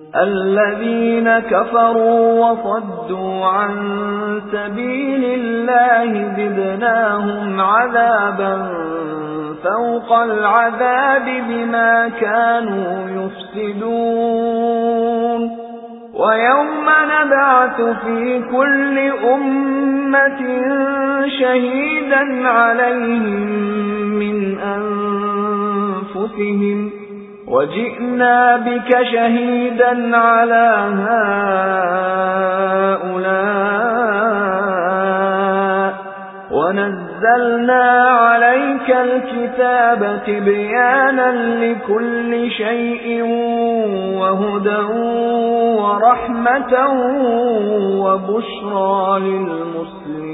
الذين كفروا وصدوا عن سبيل الله زدناهم عذابا فوق العذاب بما كانوا يفسدون. وَيَوْمَ نَبْعَثُ فِي كُلِّ أُمَّةٍ شَهِيدًا عَلَيْهِمْ مِنْ أَنفُسِهِمْ وَجِئْنَا بِكَ شَهِيدًا عَلَى هَؤُلَاءِ وَنَزَّلْنَا عَلَيْكَ الْكِتَابَ تِبْيَانًا لِكُلِّ شَيْءٍ وَهُدًى وَرَحْمَةً وَبُشْرَى لِلْمُسْلِمِينَ.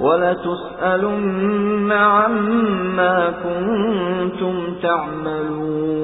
وَلَتُسْأَلُنَّ عَمَّا كُنتُمْ تَعْمَلُونَ.